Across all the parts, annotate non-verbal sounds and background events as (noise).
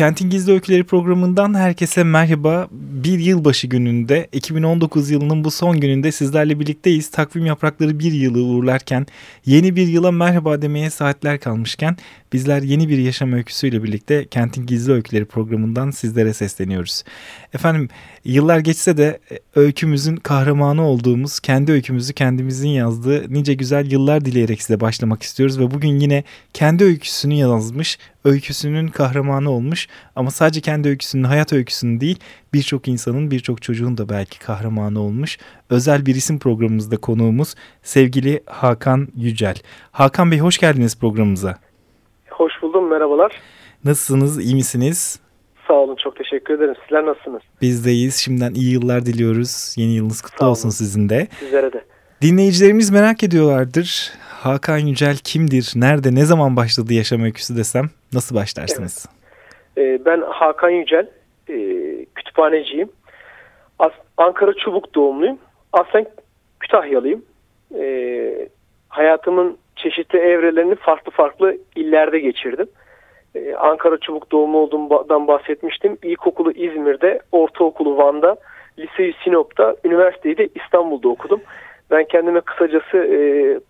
Kentin Gizli Öyküleri programından herkese merhaba. Bir yılbaşı gününde 2019 yılının bu son gününde sizlerle birlikteyiz. Takvim yaprakları bir yılı uğurlarken yeni bir yıla merhaba demeye saatler kalmışken bizler yeni bir yaşam öyküsüyle birlikte Kentin Gizli Öyküleri programından sizlere sesleniyoruz. Efendim yıllar geçse de öykümüzün kahramanı olduğumuz kendi öykümüzü kendimizin yazdığı nice güzel yıllar dileyerek size başlamak istiyoruz ve bugün yine kendi öyküsünü yazmış öyküsünün kahramanı olmuş ama sadece kendi öyküsünün, hayat öyküsünün değil birçok insanın, birçok çocuğun da belki kahramanı olmuş. Özel bir isim programımızda konuğumuz sevgili Hakan Yücel. Hakan Bey hoş geldiniz programımıza. Hoş buldum, merhabalar. Nasılsınız, iyi misiniz? Sağ olun, çok teşekkür ederim. Sizler nasılsınız? Biz deyiz. Şimdiden iyi yıllar diliyoruz. Yeni yılınız kutlu olsun sizin de. Sizlere de. Dinleyicilerimiz merak ediyorlardır. Hakan Yücel kimdir? Nerede? Ne zaman başladı yaşam öyküsü desem nasıl başlarsınız? Evet. Ee, ben Hakan Yücel. E, kütüphaneciyim. As Ankara Çubuk doğumluyum. Aslen Kütahyalıyım. E, hayatımın çeşitli evrelerini farklı farklı illerde geçirdim. Ee, Ankara Çubuk doğumlu olduğumdan bahsetmiştim. İlkokulu İzmir'de, ortaokulu Van'da, liseyi Sinop'ta, üniversiteyi de İstanbul'da okudum ben kendime kısacası e,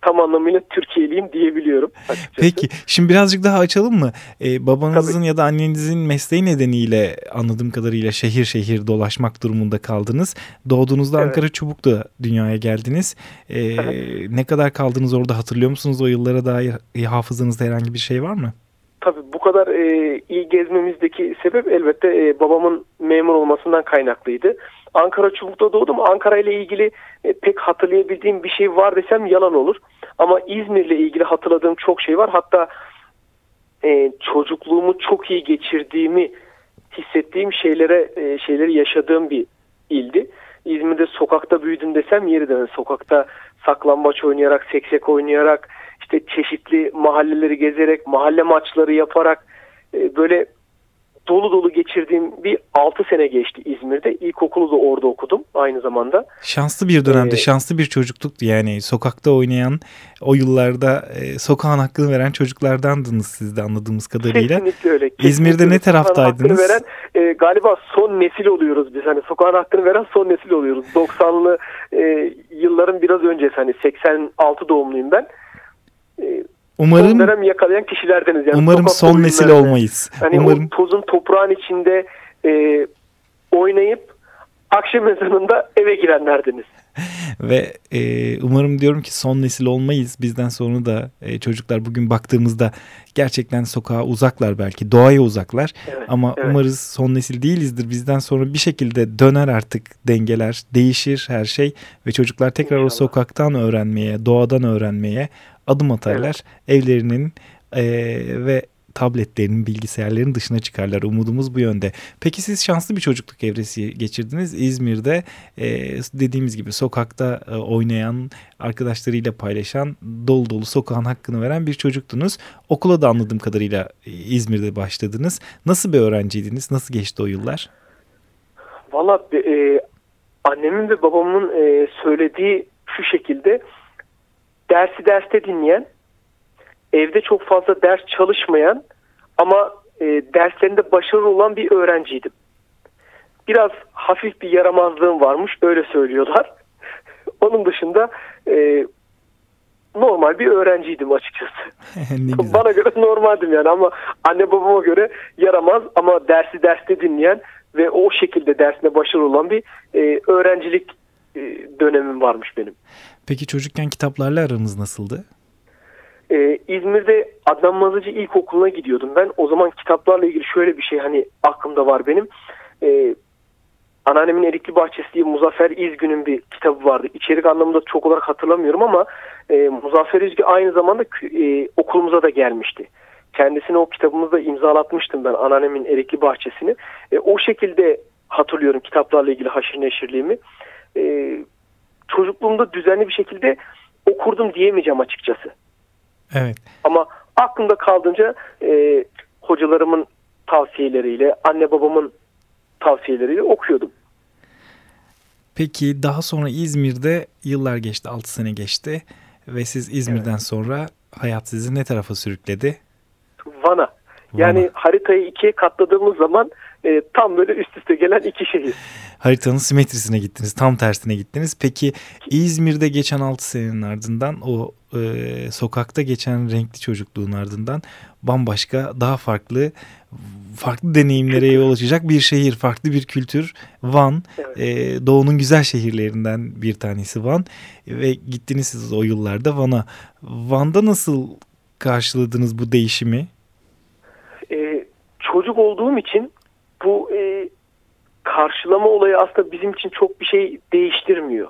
tam anlamıyla Türkiye'liyim diyebiliyorum açıkçası. Peki şimdi birazcık daha açalım mı? Ee, babanızın Tabii. ya da annenizin mesleği nedeniyle anladığım kadarıyla şehir şehir dolaşmak durumunda kaldınız. Doğduğunuzda evet. Ankara Çubuk'ta dünyaya geldiniz. Evet. Ne kadar kaldınız orada hatırlıyor musunuz o yıllara dair hafızanızda herhangi bir şey var mı? Tabii bu kadar e, iyi gezmemizdeki sebep elbette e, babamın memur olmasından kaynaklıydı. Ankara Çubuk'ta doğdum. Ankara ile ilgili e, pek hatırlayabildiğim bir şey var desem yalan olur. Ama İzmir ile ilgili hatırladığım çok şey var. Hatta e, çocukluğumu çok iyi geçirdiğimi hissettiğim şeylere e, şeyleri yaşadığım bir ildi. İzmir'de sokakta büyüdüm desem yeridir. Sokakta saklambaç oynayarak, seksek oynayarak, işte çeşitli mahalleleri gezerek, mahalle maçları yaparak e, böyle dolu dolu geçirdiğim bir 6 sene geçti İzmir'de. İlkokulu da orada okudum aynı zamanda. Şanslı bir dönemde, ee, şanslı bir çocukluktu yani. Sokakta oynayan, o yıllarda e, sokağın hakkını veren çocuklardandınız siz de anladığımız kadarıyla. Kesinlikle öyle. Kesinlikle İzmir'de ne taraftaydınız? Veren, e, galiba son nesil oluyoruz biz. Hani sokağın hakkını veren son nesil oluyoruz. 90'lı e, yılların biraz öncesi hani 86 doğumluyum ben. Umarım son dönem yakalayan kişilerdeniz. Yani umarım son nesil olmayız. Hani umarım. o tozun toprağın içinde e, oynayıp akşam ezanında eve girenlerdiniz. (laughs) Ve e, umarım diyorum ki son nesil olmayız. Bizden sonra da e, çocuklar bugün baktığımızda gerçekten sokağa uzaklar belki. Doğaya uzaklar. Evet, Ama evet. umarız son nesil değilizdir. Bizden sonra bir şekilde döner artık dengeler. Değişir her şey. Ve çocuklar tekrar İnşallah. o sokaktan öğrenmeye, doğadan öğrenmeye adım atarlar. Evet. Evlerinin e, ve tabletlerinin, bilgisayarların dışına çıkarlar. Umudumuz bu yönde. Peki siz şanslı bir çocukluk evresi geçirdiniz. İzmir'de e, dediğimiz gibi sokakta e, oynayan, arkadaşlarıyla paylaşan, dolu dolu sokağın hakkını veren bir çocuktunuz. Okula da anladığım kadarıyla e, İzmir'de başladınız. Nasıl bir öğrenciydiniz? Nasıl geçti o yıllar? Valla e, annemin ve babamın e, söylediği şu şekilde dersi derste dinleyen, evde çok fazla ders çalışmayan ama e, derslerinde başarılı olan bir öğrenciydim. Biraz hafif bir yaramazlığım varmış öyle söylüyorlar. (laughs) Onun dışında e, normal bir öğrenciydim açıkçası. (laughs) Bana göre normaldim yani ama anne babama göre yaramaz ama dersi derste dinleyen ve o şekilde dersine başarılı olan bir e, öğrencilik dönemim varmış benim. Peki çocukken kitaplarla aranız nasıldı? Ee, İzmir'de Adnan Mazıcı İlkokulu'na gidiyordum ben. O zaman kitaplarla ilgili şöyle bir şey hani aklımda var benim. Ee, Anneannemin Erikli Bahçesi diye Muzaffer İzgün'ün bir kitabı vardı. İçerik anlamında çok olarak hatırlamıyorum ama e, Muzaffer İzgün aynı zamanda e, okulumuza da gelmişti. kendisine o kitabımızda imzalatmıştım ben anneannemin Erikli Bahçesi'ni. E, o şekilde hatırlıyorum kitaplarla ilgili haşir neşirliğimi. E, çocukluğumda düzenli bir şekilde okurdum diyemeyeceğim açıkçası. Evet. Ama aklımda kaldığınca e, hocalarımın tavsiyeleriyle, anne babamın tavsiyeleriyle okuyordum. Peki daha sonra İzmir'de yıllar geçti, 6 sene geçti ve siz İzmir'den evet. sonra hayat sizi ne tarafa sürükledi? Van'a. Yani Van'a. haritayı ikiye katladığımız zaman e, tam böyle üst üste gelen iki şehir. Haritanın simetrisine gittiniz, tam tersine gittiniz. Peki İzmir'de geçen 6 senenin ardından o e, sokakta geçen renkli çocukluğun ardından bambaşka, daha farklı, farklı deneyimlere yol açacak bir şehir, farklı bir kültür. Van, evet. e, Doğu'nun güzel şehirlerinden bir tanesi Van ve gittiniz siz o yıllarda Van'a. Van'da nasıl karşıladınız bu değişimi? Ee, çocuk olduğum için bu e, karşılama olayı aslında bizim için çok bir şey değiştirmiyor.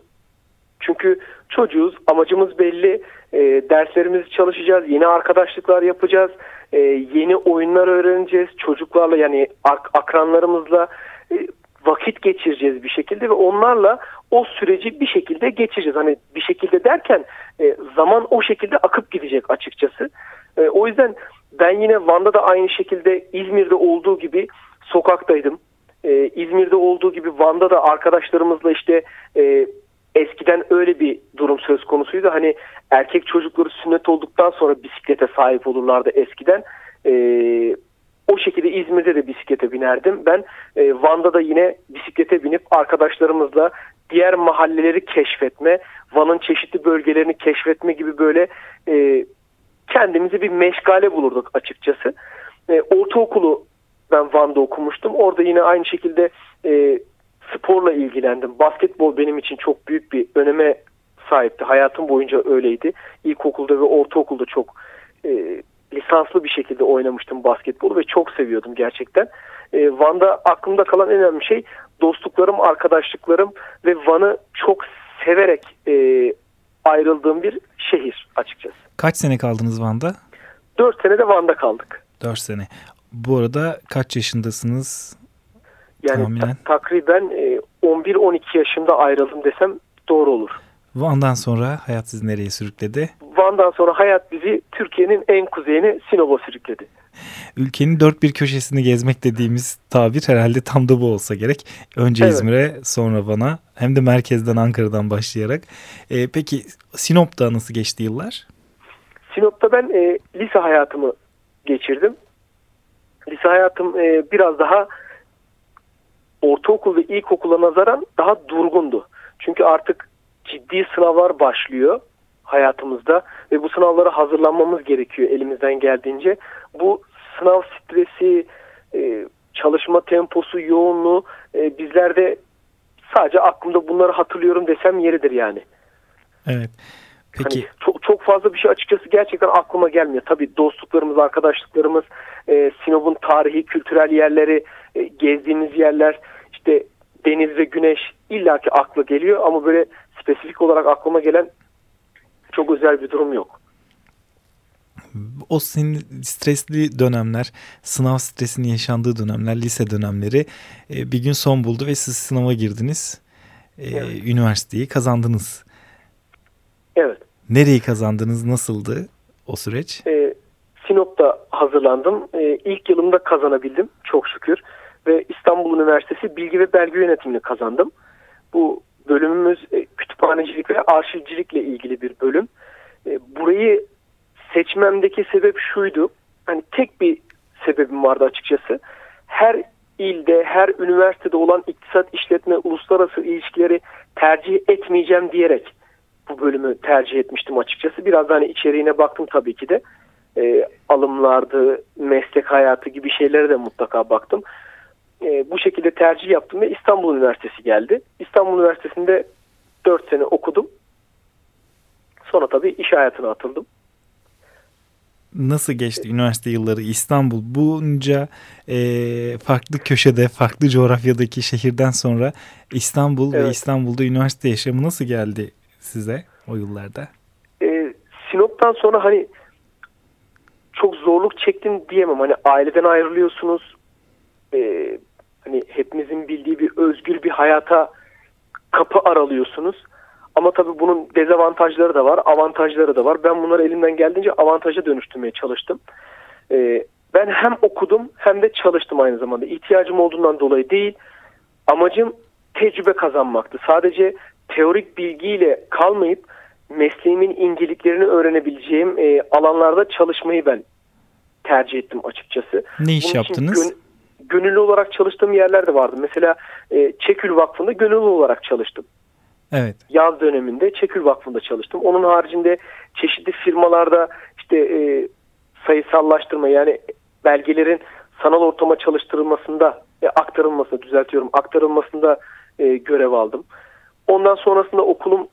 Çünkü çocuğuz, amacımız belli, e, derslerimizi çalışacağız, yeni arkadaşlıklar yapacağız, e, yeni oyunlar öğreneceğiz, çocuklarla yani ak akranlarımızla e, vakit geçireceğiz bir şekilde ve onlarla o süreci bir şekilde geçireceğiz. Hani bir şekilde derken e, zaman o şekilde akıp gidecek açıkçası. E, o yüzden ben yine Van'da da aynı şekilde İzmir'de olduğu gibi sokaktaydım. E, İzmir'de olduğu gibi Van'da da arkadaşlarımızla işte e, eskiden öyle bir durum söz konusuydu. Hani erkek çocukları sünnet olduktan sonra bisiklete sahip olurlardı eskiden. E, o şekilde İzmir'de de bisiklete binerdim. Ben e, Van'da da yine bisiklete binip arkadaşlarımızla diğer mahalleleri keşfetme, Van'ın çeşitli bölgelerini keşfetme gibi böyle e, kendimizi bir meşgale bulurduk açıkçası. E, ortaokulu ben Van'da okumuştum. Orada yine aynı şekilde e, sporla ilgilendim. Basketbol benim için çok büyük bir öneme sahipti. Hayatım boyunca öyleydi. İlkokulda ve ortaokulda çok e, lisanslı bir şekilde oynamıştım basketbolu ve çok seviyordum gerçekten. E, Van'da aklımda kalan en önemli şey dostluklarım, arkadaşlıklarım ve Van'ı çok severek e, ayrıldığım bir şehir açıkçası. Kaç sene kaldınız Van'da? Dört sene de Van'da kaldık. Dört sene. Bu arada kaç yaşındasınız? Yani ta takriben 11-12 e, yaşında ayrıldım desem doğru olur. Van'dan sonra hayat sizi nereye sürükledi? Van'dan sonra hayat bizi Türkiye'nin en kuzeyine Sinop'a sürükledi. Ülkenin dört bir köşesini gezmek dediğimiz tabir herhalde tam da bu olsa gerek. Önce evet. İzmir'e sonra Van'a hem de merkezden Ankara'dan başlayarak. Ee, peki Sinop'ta nasıl geçti yıllar? Sinop'ta ben e, lise hayatımı geçirdim. Lise hayatım e, biraz daha ortaokul ve ilkokula nazaran daha durgundu. Çünkü artık ciddi sınavlar başlıyor hayatımızda ve bu sınavlara hazırlanmamız gerekiyor elimizden geldiğince. Bu sınav stresi, e, çalışma temposu, yoğunluğu e, bizlerde sadece aklımda bunları hatırlıyorum desem yeridir yani. Evet. Peki. Hani çok, çok fazla bir şey açıkçası gerçekten aklıma gelmiyor. Tabii dostluklarımız, arkadaşlıklarımız, e, Sinop'un tarihi, kültürel yerleri, e, gezdiğimiz yerler, işte deniz ve güneş illaki akla geliyor ama böyle spesifik olarak aklıma gelen çok özel bir durum yok. O senin stresli dönemler, sınav stresinin yaşandığı dönemler, lise dönemleri e, bir gün son buldu ve siz sınava girdiniz. E, evet. Üniversiteyi kazandınız. Evet. Nereyi kazandınız? Nasıldı o süreç? E, Sinop'ta hazırlandım. E, ilk yılımda kazanabildim çok şükür. Ve İstanbul Üniversitesi Bilgi ve Belge Yönetimini kazandım. Bu bölümümüz e, kütüphanecilik ve arşivcilikle ilgili bir bölüm. E, burayı seçmemdeki sebep şuydu. Hani tek bir sebebim vardı açıkçası. Her ilde, her üniversitede olan iktisat, işletme, uluslararası ilişkileri tercih etmeyeceğim diyerek bu bölümü tercih etmiştim açıkçası. Biraz hani içeriğine baktım tabii ki de. E, alımlardı, meslek hayatı gibi şeylere de mutlaka baktım. E, bu şekilde tercih yaptım ve İstanbul Üniversitesi geldi. İstanbul Üniversitesi'nde 4 sene okudum. Sonra tabii iş hayatına atıldım. Nasıl geçti üniversite yılları İstanbul? Bunca e, farklı köşede, farklı coğrafyadaki şehirden sonra İstanbul evet. ve İstanbul'da üniversite yaşamı nasıl geldi size o yıllarda? E, Sinop'tan sonra hani çok zorluk çektim diyemem. Hani aileden ayrılıyorsunuz. E, hani hepimizin bildiği bir özgür bir hayata kapı aralıyorsunuz. Ama tabii bunun dezavantajları da var, avantajları da var. Ben bunları elimden geldiğince avantaja dönüştürmeye çalıştım. Ee, ben hem okudum hem de çalıştım aynı zamanda. İhtiyacım olduğundan dolayı değil, amacım tecrübe kazanmaktı. Sadece teorik bilgiyle kalmayıp mesleğimin inceliklerini öğrenebileceğim e, alanlarda çalışmayı ben tercih ettim açıkçası. Ne iş Bunun yaptınız? Gön, gönüllü olarak çalıştığım yerler de vardı. Mesela e, Çekül Vakfı'nda gönüllü olarak çalıştım. Evet. Yaz döneminde Çekül Vakfı'nda çalıştım. Onun haricinde çeşitli firmalarda işte e, sayısallaştırma yani belgelerin sanal ortama çalıştırılmasında e, aktarılmasında düzeltiyorum aktarılmasında e, görev aldım. Ondan sonrasında okulum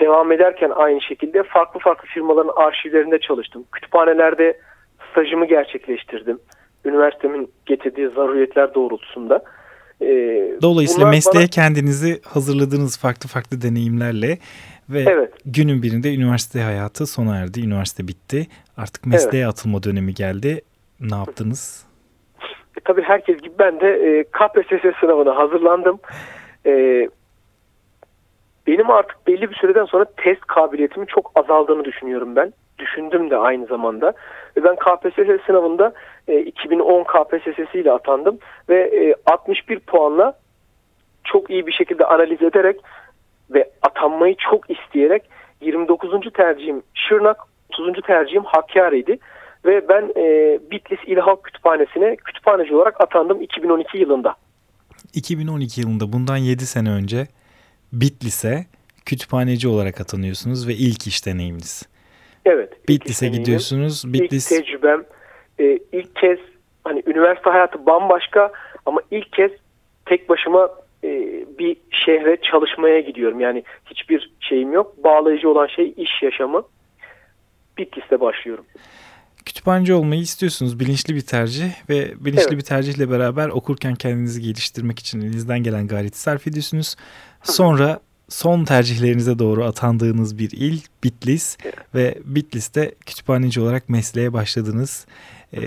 devam ederken aynı şekilde farklı farklı firmaların arşivlerinde çalıştım. Kütüphanelerde stajımı gerçekleştirdim. Üniversitemin getirdiği zaruriyetler doğrultusunda. Ee, Dolayısıyla mesleğe bana... kendinizi hazırladığınız farklı farklı deneyimlerle ve evet. günün birinde üniversite hayatı sona erdi. Üniversite bitti. Artık mesleğe evet. atılma dönemi geldi. Ne yaptınız? E, tabii herkes gibi ben de e, KPSS sınavına hazırlandım. E, benim artık belli bir süreden sonra test kabiliyetimin çok azaldığını düşünüyorum ben. Düşündüm de aynı zamanda. Ve ben KPSS sınavında e, 2010 KPSS'si ile atandım ve e, 61 puanla çok iyi bir şekilde analiz ederek ve atanmayı çok isteyerek 29. tercihim Şırnak, 30. tercihim Hakkari'ydi. Ve ben e, Bitlis İl Halk Kütüphanesi'ne kütüphaneci olarak atandım 2012 yılında. 2012 yılında bundan 7 sene önce Bitlis'e kütüphaneci olarak atanıyorsunuz ve ilk iş deneyiminiz. Evet. Bitlis'e gidiyorsunuz. Bitlis... İlk tecrübem e, ilk kez hani üniversite hayatı bambaşka ama ilk kez tek başıma e, bir şehre çalışmaya gidiyorum. Yani hiçbir şeyim yok. Bağlayıcı olan şey iş yaşamı. Bitlis'te başlıyorum. Kütüphaneci olmayı istiyorsunuz. Bilinçli bir tercih ve bilinçli evet. bir tercihle beraber okurken kendinizi geliştirmek için elinizden gelen gayreti sarf ediyorsunuz. Sonra son tercihlerinize doğru atandığınız bir il Bitlis evet. ve Bitlis'te kütüphaneci olarak mesleğe başladınız. Ee,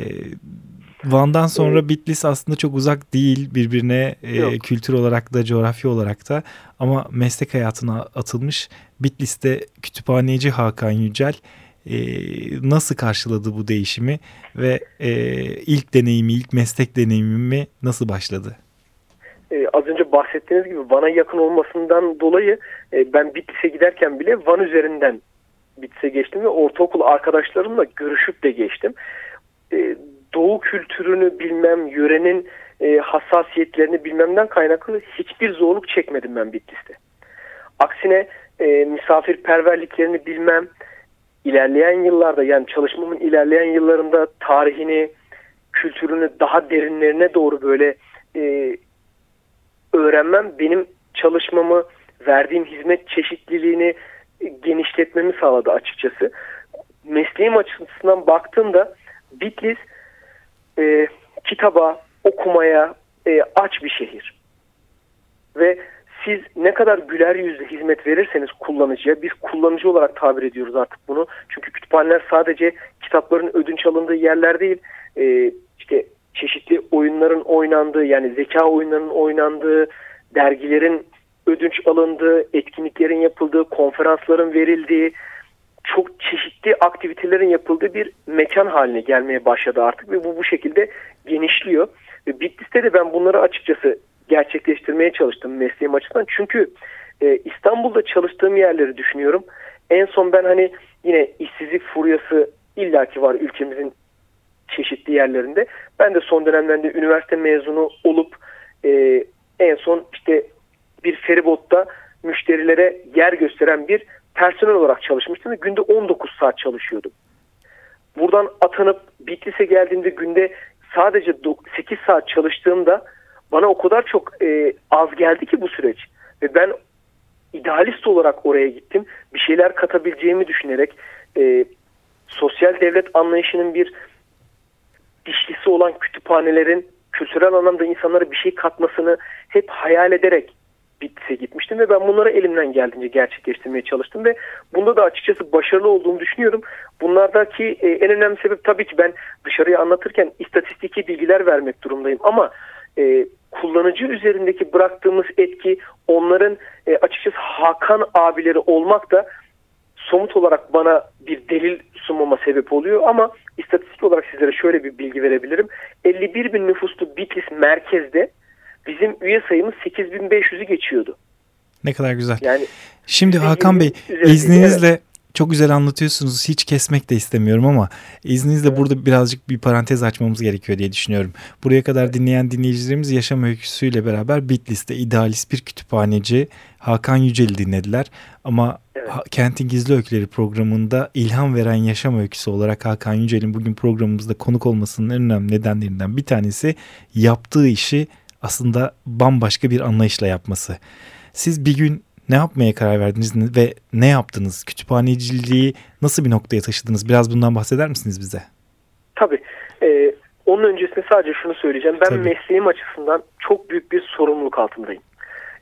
Van'dan sonra evet. Bitlis aslında çok uzak değil birbirine e, kültür olarak da coğrafya olarak da ama meslek hayatına atılmış Bitlis'te kütüphaneci Hakan Yücel e, nasıl karşıladı bu değişimi ve e, ilk deneyimi, ilk meslek deneyimimi nasıl başladı? e, az önce bahsettiğiniz gibi Van'a yakın olmasından dolayı e, ben Bitlis'e giderken bile Van üzerinden Bitlis'e geçtim ve ortaokul arkadaşlarımla görüşüp de geçtim. E, doğu kültürünü bilmem, yörenin e, hassasiyetlerini bilmemden kaynaklı hiçbir zorluk çekmedim ben Bitlis'te. Aksine e, misafirperverliklerini bilmem, ilerleyen yıllarda yani çalışmamın ilerleyen yıllarında tarihini, kültürünü daha derinlerine doğru böyle e, öğrenmem benim çalışmamı, verdiğim hizmet çeşitliliğini genişletmemi sağladı açıkçası. Mesleğim açısından baktığımda Bitlis e, kitaba, okumaya e, aç bir şehir. Ve siz ne kadar güler yüzle hizmet verirseniz kullanıcıya, biz kullanıcı olarak tabir ediyoruz artık bunu. Çünkü kütüphaneler sadece kitapların ödünç alındığı yerler değil, e, işte çeşitli oyunların oynandığı yani zeka oyunlarının oynandığı, dergilerin ödünç alındığı, etkinliklerin yapıldığı, konferansların verildiği, çok çeşitli aktivitelerin yapıldığı bir mekan haline gelmeye başladı artık ve bu bu şekilde genişliyor. Bitlis'te de ben bunları açıkçası gerçekleştirmeye çalıştım mesleğim açısından. Çünkü e, İstanbul'da çalıştığım yerleri düşünüyorum. En son ben hani yine işsizlik furyası illaki var ülkemizin çeşitli yerlerinde. Ben de son dönemlerde üniversite mezunu olup e, en son işte bir feribotta müşterilere yer gösteren bir personel olarak çalışmıştım ve günde 19 saat çalışıyordum. Buradan atanıp Bitlis'e geldiğimde günde sadece 8 saat çalıştığımda bana o kadar çok e, az geldi ki bu süreç. Ve ben idealist olarak oraya gittim. Bir şeyler katabileceğimi düşünerek e, sosyal devlet anlayışının bir dişlisi olan kütüphanelerin kültürel anlamda insanlara bir şey katmasını hep hayal ederek Bitlis'e gitmiştim ve ben bunları elimden geldiğince gerçekleştirmeye çalıştım ve bunda da açıkçası başarılı olduğumu düşünüyorum. Bunlardaki e, en önemli sebep tabii ki ben dışarıya anlatırken istatistiki bilgiler vermek durumdayım ama e, kullanıcı üzerindeki bıraktığımız etki onların e, açıkçası Hakan abileri olmak da somut olarak bana bir delil sunmama sebep oluyor ama istatistik olarak sizlere şöyle bir bilgi verebilirim. 51 bin nüfuslu Bitlis merkezde bizim üye sayımız 8500'ü geçiyordu. Ne kadar güzel. Yani Şimdi Hakan Bey izninizle evet. Çok güzel anlatıyorsunuz. Hiç kesmek de istemiyorum ama izninizle evet. burada birazcık bir parantez açmamız gerekiyor diye düşünüyorum. Buraya kadar dinleyen dinleyicilerimiz yaşam öyküsüyle beraber Bitlis'te idealist bir kütüphaneci Hakan Yücel'i dinlediler. Ama evet. Kentin Gizli Öyküleri programında ilham veren yaşam öyküsü olarak Hakan Yücel'in bugün programımızda konuk olmasının en önemli nedenlerinden bir tanesi yaptığı işi aslında bambaşka bir anlayışla yapması. Siz bir gün ne yapmaya karar verdiniz ve ne yaptınız? Kütüphaneciliği nasıl bir noktaya taşıdınız? Biraz bundan bahseder misiniz bize? Tabii. Ee, onun öncesinde sadece şunu söyleyeceğim. Ben Tabii. mesleğim açısından çok büyük bir sorumluluk altındayım.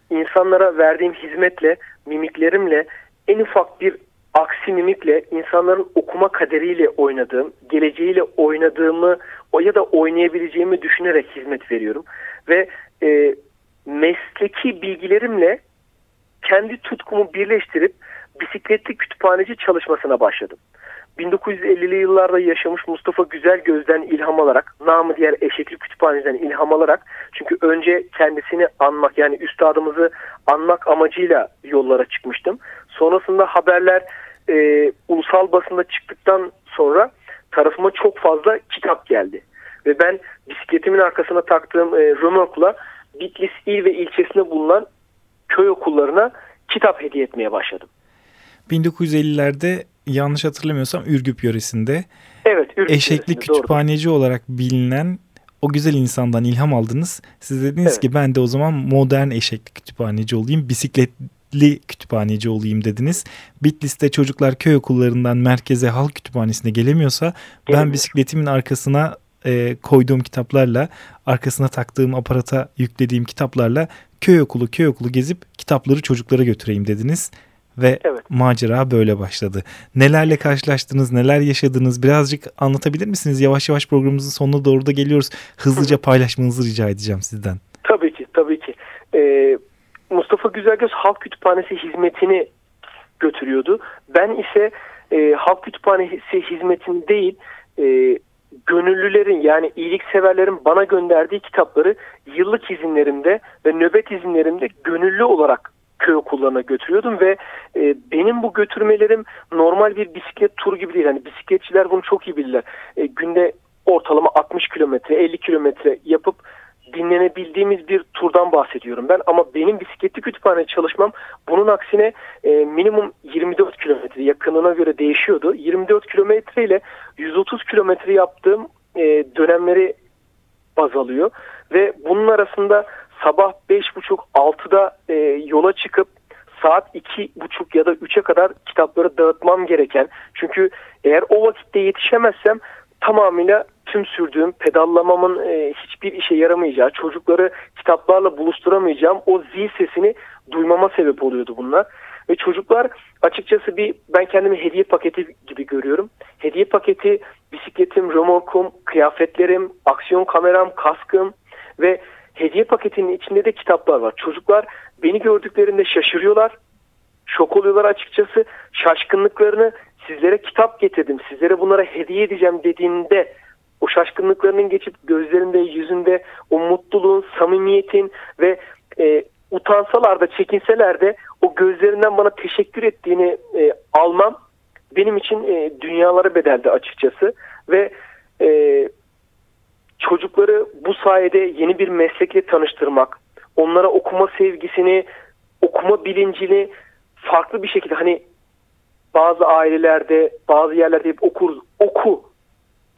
İnsanlara verdiğim hizmetle, mimiklerimle, en ufak bir aksi mimikle insanların okuma kaderiyle oynadığım, geleceğiyle oynadığımı ya da oynayabileceğimi düşünerek hizmet veriyorum. Ve e, mesleki bilgilerimle kendi tutkumu birleştirip bisikletli kütüphaneci çalışmasına başladım. 1950'li yıllarda yaşamış Mustafa Güzel Göz'den ilham alarak, namı diğer Eşekli Kütüphanesi'den ilham alarak, çünkü önce kendisini anmak yani üstadımızı anmak amacıyla yollara çıkmıştım. Sonrasında haberler e, ulusal basında çıktıktan sonra tarafıma çok fazla kitap geldi. Ve ben bisikletimin arkasına taktığım e, römorkla Bitlis il ve ilçesinde bulunan köy okullarına kitap hediye etmeye başladım. 1950'lerde yanlış hatırlamıyorsam Ürgüp yöresinde evet, Ürgüp eşekli yöresinde, kütüphaneci doğru. olarak bilinen o güzel insandan ilham aldınız. Siz dediniz evet. ki ben de o zaman modern eşekli kütüphaneci olayım, bisikletli kütüphaneci olayım dediniz. Bitlis'te çocuklar köy okullarından merkeze halk kütüphanesine gelemiyorsa Gelmiyor. ben bisikletimin arkasına e, koyduğum kitaplarla, arkasına taktığım aparata yüklediğim kitaplarla köy okulu köy okulu gezip kitapları çocuklara götüreyim dediniz. Ve evet. macera böyle başladı. Nelerle karşılaştınız, neler yaşadınız birazcık anlatabilir misiniz? Yavaş yavaş programımızın sonuna doğru da geliyoruz. Hızlıca paylaşmanızı rica edeceğim sizden. Tabii ki, tabii ki. Ee, Mustafa Güzelgöz Halk Kütüphanesi hizmetini götürüyordu. Ben ise e, Halk Kütüphanesi hizmetini değil, e, gönüllülerin yani iyilikseverlerin bana gönderdiği kitapları yıllık izinlerimde ve nöbet izinlerimde gönüllü olarak köy okullarına götürüyordum ve e, benim bu götürmelerim normal bir bisiklet turu gibi değil. Hani bisikletçiler bunu çok iyi bilirler. E, günde ortalama 60 kilometre 50 kilometre yapıp dinlenebildiğimiz bir turdan bahsediyorum ben. Ama benim bisikletli kütüphane çalışmam bunun aksine e, minimum 24 kilometre yakınına göre değişiyordu. 24 kilometre ile 130 kilometre yaptığım e, dönemleri baz alıyor. Ve bunun arasında sabah 5.30-6'da e, yola çıkıp saat 2.30 ya da 3'e kadar kitapları dağıtmam gereken. Çünkü eğer o vakitte yetişemezsem tamamıyla tüm sürdüğüm pedallamamın e, hiçbir işe yaramayacağı, çocukları kitaplarla buluşturamayacağım o zil sesini duymama sebep oluyordu bunlar. Ve çocuklar açıkçası bir ben kendimi hediye paketi gibi görüyorum. Hediye paketi bisikletim, römorkum, kıyafetlerim, aksiyon kameram, kaskım ve hediye paketinin içinde de kitaplar var. Çocuklar beni gördüklerinde şaşırıyorlar, şok oluyorlar açıkçası. Şaşkınlıklarını sizlere kitap getirdim, sizlere bunlara hediye edeceğim dediğinde o şaşkınlıklarının geçip gözlerinde, yüzünde o mutluluğun, samimiyetin ve e, utansalar da çekinseler de o gözlerinden bana teşekkür ettiğini e, almam benim için e, dünyalara bedeldi açıkçası. Ve e, çocukları bu sayede yeni bir meslekle tanıştırmak, onlara okuma sevgisini, okuma bilincini farklı bir şekilde hani bazı ailelerde, bazı yerlerde hep okur, oku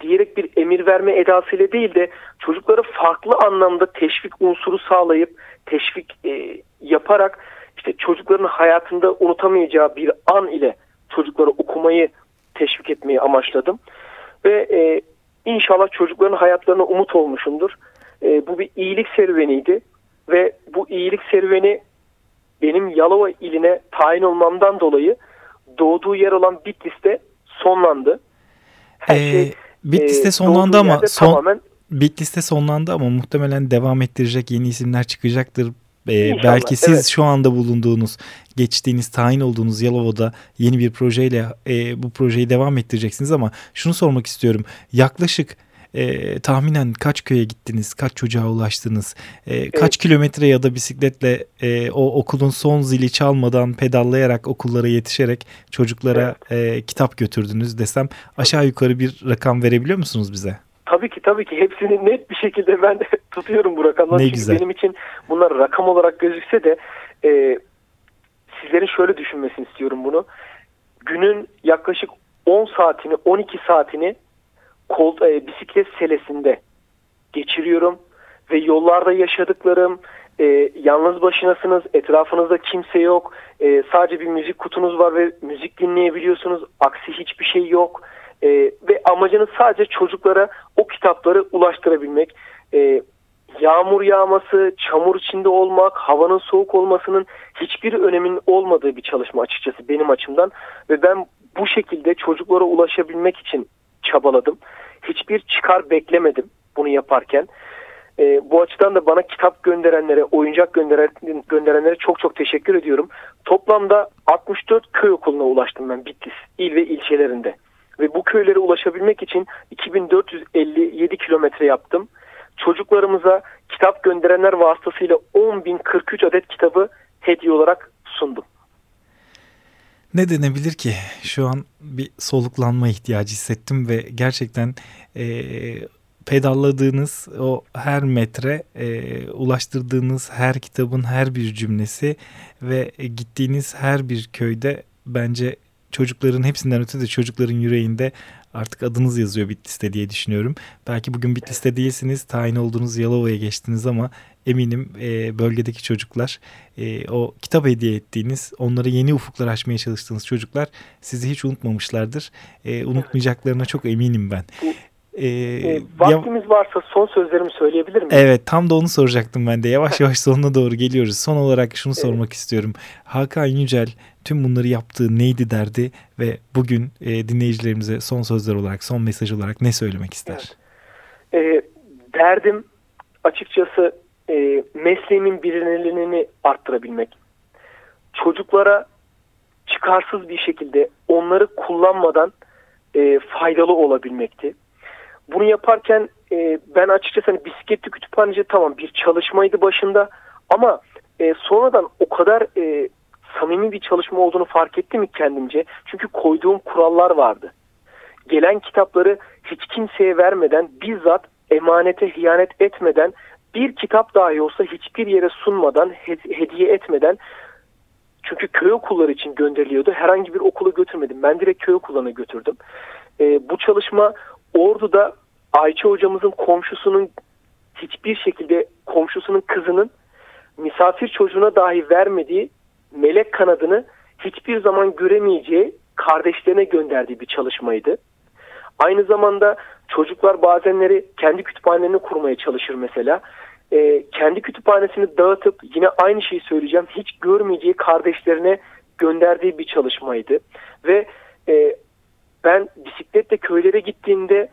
diyerek bir emir verme edasıyla değil de çocuklara farklı anlamda teşvik unsuru sağlayıp teşvik e, yaparak işte çocukların hayatında unutamayacağı bir an ile çocuklara okumayı teşvik etmeyi amaçladım. Ve e, inşallah çocukların hayatlarına umut olmuşumdur. E, bu bir iyilik serüveniydi ve bu iyilik serüveni benim Yalova iline tayin olmamdan dolayı doğduğu yer olan Bitlis'te sonlandı. Her ee, şey Bitlis'te e, sonlandı ama son, tamamen Bitlis'te sonlandı ama muhtemelen devam ettirecek yeni isimler çıkacaktır. Ee, belki siz evet. şu anda bulunduğunuz, geçtiğiniz, tayin olduğunuz Yalova'da yeni bir projeyle e, bu projeyi devam ettireceksiniz ama şunu sormak istiyorum. Yaklaşık e, tahminen kaç köye gittiniz, kaç çocuğa ulaştınız, e, evet. kaç kilometre ya da bisikletle e, o okulun son zili çalmadan pedallayarak okullara yetişerek çocuklara evet. e, kitap götürdünüz desem aşağı yukarı bir rakam verebiliyor musunuz bize? Tabii ki tabii ki hepsini net bir şekilde (laughs) ben de tutuyorum bu rakamları. Ne güzel. benim için bunlar rakam olarak gözükse de e, sizlerin şöyle düşünmesini istiyorum bunu. Günün yaklaşık 10 saatini 12 saatini kol, e, bisiklet selesinde geçiriyorum ve yollarda yaşadıklarım e, yalnız başınasınız etrafınızda kimse yok e, sadece bir müzik kutunuz var ve müzik dinleyebiliyorsunuz aksi hiçbir şey yok e, ve amacınız sadece çocuklara o kitapları ulaştırabilmek e, yağmur yağması çamur içinde olmak havanın soğuk olmasının hiçbir önemin olmadığı bir çalışma açıkçası benim açımdan ve ben bu şekilde çocuklara ulaşabilmek için çabaladım. Hiçbir çıkar beklemedim bunu yaparken. E, bu açıdan da bana kitap gönderenlere, oyuncak gönderen, gönderenlere çok çok teşekkür ediyorum. Toplamda 64 köy okuluna ulaştım ben Bitlis il ve ilçelerinde. Ve bu köylere ulaşabilmek için 2457 kilometre yaptım. Çocuklarımıza kitap gönderenler vasıtasıyla 10.043 adet kitabı hediye olarak sundum. Ne denebilir ki? Şu an bir soluklanma ihtiyacı hissettim ve gerçekten e, pedalladığınız o her metre, e, ulaştırdığınız her kitabın her bir cümlesi ve gittiğiniz her bir köyde bence çocukların hepsinden öte de çocukların yüreğinde artık adınız yazıyor Bitlis'te diye düşünüyorum. Belki bugün Bitlis'te değilsiniz, tayin olduğunuz Yalova'ya geçtiniz ama eminim e, bölgedeki çocuklar e, o kitap hediye ettiğiniz, onlara yeni ufuklar açmaya çalıştığınız çocuklar sizi hiç unutmamışlardır. E, unutmayacaklarına çok eminim ben. E, vaktimiz ya, varsa son sözlerimi söyleyebilir miyim? Evet tam da onu soracaktım ben de. Yavaş (laughs) yavaş sonuna doğru geliyoruz. Son olarak şunu evet. sormak istiyorum. Hakan Yücel tüm bunları yaptığı neydi derdi ve bugün e, dinleyicilerimize son sözler olarak, son mesaj olarak ne söylemek ister? Evet. E, derdim açıkçası e, mesleğimin bilinirliğini arttırabilmek. Çocuklara çıkarsız bir şekilde onları kullanmadan e, faydalı olabilmekti. Bunu yaparken e, ben açıkçası hani bisikletli kütüphaneci tamam bir çalışmaydı başında ama e, sonradan o kadar e, samimi bir çalışma olduğunu fark ettim mi kendimce. Çünkü koyduğum kurallar vardı. Gelen kitapları hiç kimseye vermeden bizzat emanete hiyanet etmeden bir kitap dahi olsa hiçbir yere sunmadan hediye etmeden çünkü köy okulları için gönderiliyordu. Herhangi bir okula götürmedim. Ben direkt köy okullarına götürdüm. E, bu çalışma Ordu'da Ayça hocamızın komşusunun hiçbir şekilde komşusunun kızının misafir çocuğuna dahi vermediği melek kanadını hiçbir zaman göremeyeceği kardeşlerine gönderdiği bir çalışmaydı. Aynı zamanda çocuklar bazenleri kendi kütüphanelerini kurmaya çalışır mesela. E, kendi kütüphanesini dağıtıp yine aynı şeyi söyleyeceğim hiç görmeyeceği kardeşlerine gönderdiği bir çalışmaydı. Ve e, ben bisikletle köylere gittiğimde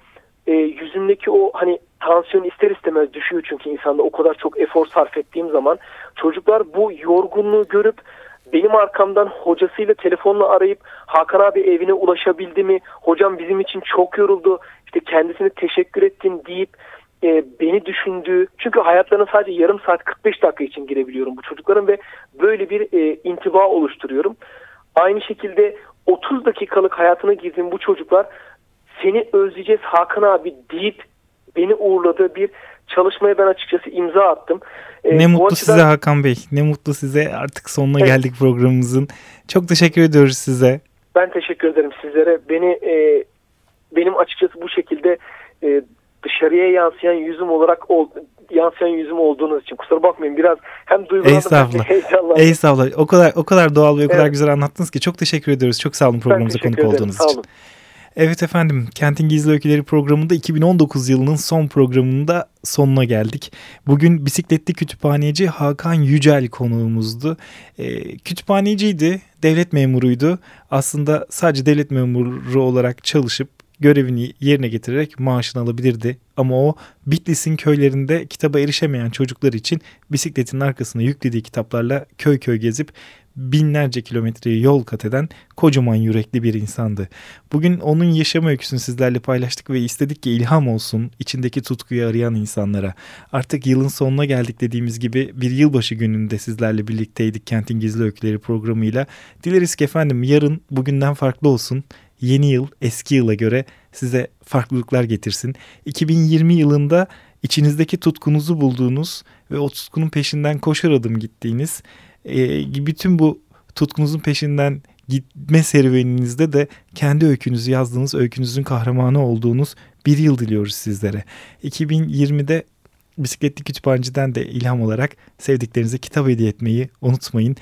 e, yüzümdeki o hani tansiyon ister istemez düşüyor çünkü insanda o kadar çok efor sarf ettiğim zaman çocuklar bu yorgunluğu görüp benim arkamdan hocasıyla telefonla arayıp Hakan abi evine ulaşabildi mi? Hocam bizim için çok yoruldu. İşte kendisine teşekkür ettim deyip e, beni düşündüğü çünkü hayatlarına sadece yarım saat 45 dakika için girebiliyorum bu çocukların ve böyle bir e, intiba oluşturuyorum. Aynı şekilde 30 dakikalık hayatına girdiğim bu çocuklar seni özleyeceğiz Hakan abi deyip beni uğurladığı bir çalışmaya ben açıkçası imza attım. Ee, ne mutlu açıdan... size Hakan Bey. Ne mutlu size. Artık sonuna evet. geldik programımızın. Çok teşekkür ediyoruz size. Ben teşekkür ederim sizlere. Beni e, benim açıkçası bu şekilde e, dışarıya yansıyan yüzüm olarak ol, yansıyan yüzüm olduğunuz için kusura bakmayın biraz hem duygulandım Estağfurullah. hem heyecanlandım. Estağfurullah. O kadar o kadar doğal ve o kadar güzel anlattınız ki çok teşekkür ediyoruz. Çok sağ olun programımıza konuk ederim. olduğunuz için. Sağ olun. Evet efendim, Kentin Gizli Öyküleri programında 2019 yılının son programında sonuna geldik. Bugün bisikletli kütüphaneci Hakan Yücel konuğumuzdu. E, kütüphaneciydi, devlet memuruydu. Aslında sadece devlet memuru olarak çalışıp görevini yerine getirerek maaşını alabilirdi. Ama o Bitlis'in köylerinde kitaba erişemeyen çocuklar için bisikletin arkasına yüklediği kitaplarla köy köy gezip binlerce kilometreyi yol kat eden kocaman yürekli bir insandı. Bugün onun yaşam öyküsünü sizlerle paylaştık ve istedik ki ilham olsun içindeki tutkuyu arayan insanlara. Artık yılın sonuna geldik dediğimiz gibi bir yılbaşı gününde sizlerle birlikteydik Kentin Gizli Öyküleri programıyla. Dileriz ki efendim yarın bugünden farklı olsun yeni yıl eski yıla göre size farklılıklar getirsin. 2020 yılında içinizdeki tutkunuzu bulduğunuz ve o tutkunun peşinden koşar adım gittiğiniz e, bütün bu tutkunuzun peşinden gitme serüveninizde de kendi öykünüzü yazdığınız öykünüzün kahramanı olduğunuz bir yıl diliyoruz sizlere. 2020'de bisikletli kütüphaneciden de ilham olarak sevdiklerinize kitap hediye etmeyi unutmayın.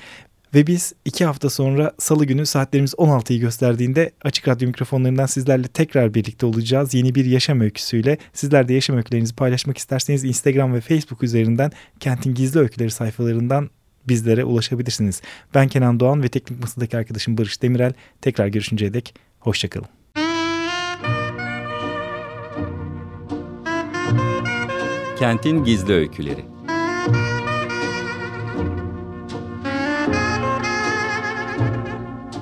Ve biz iki hafta sonra salı günü saatlerimiz 16'yı gösterdiğinde Açık Radyo mikrofonlarından sizlerle tekrar birlikte olacağız. Yeni bir yaşam öyküsüyle sizler de yaşam öykülerinizi paylaşmak isterseniz Instagram ve Facebook üzerinden Kentin Gizli Öyküleri sayfalarından bizlere ulaşabilirsiniz. Ben Kenan Doğan ve teknik masadaki arkadaşım Barış Demirel. Tekrar görüşünceye dek hoşçakalın. Kentin Gizli Öyküleri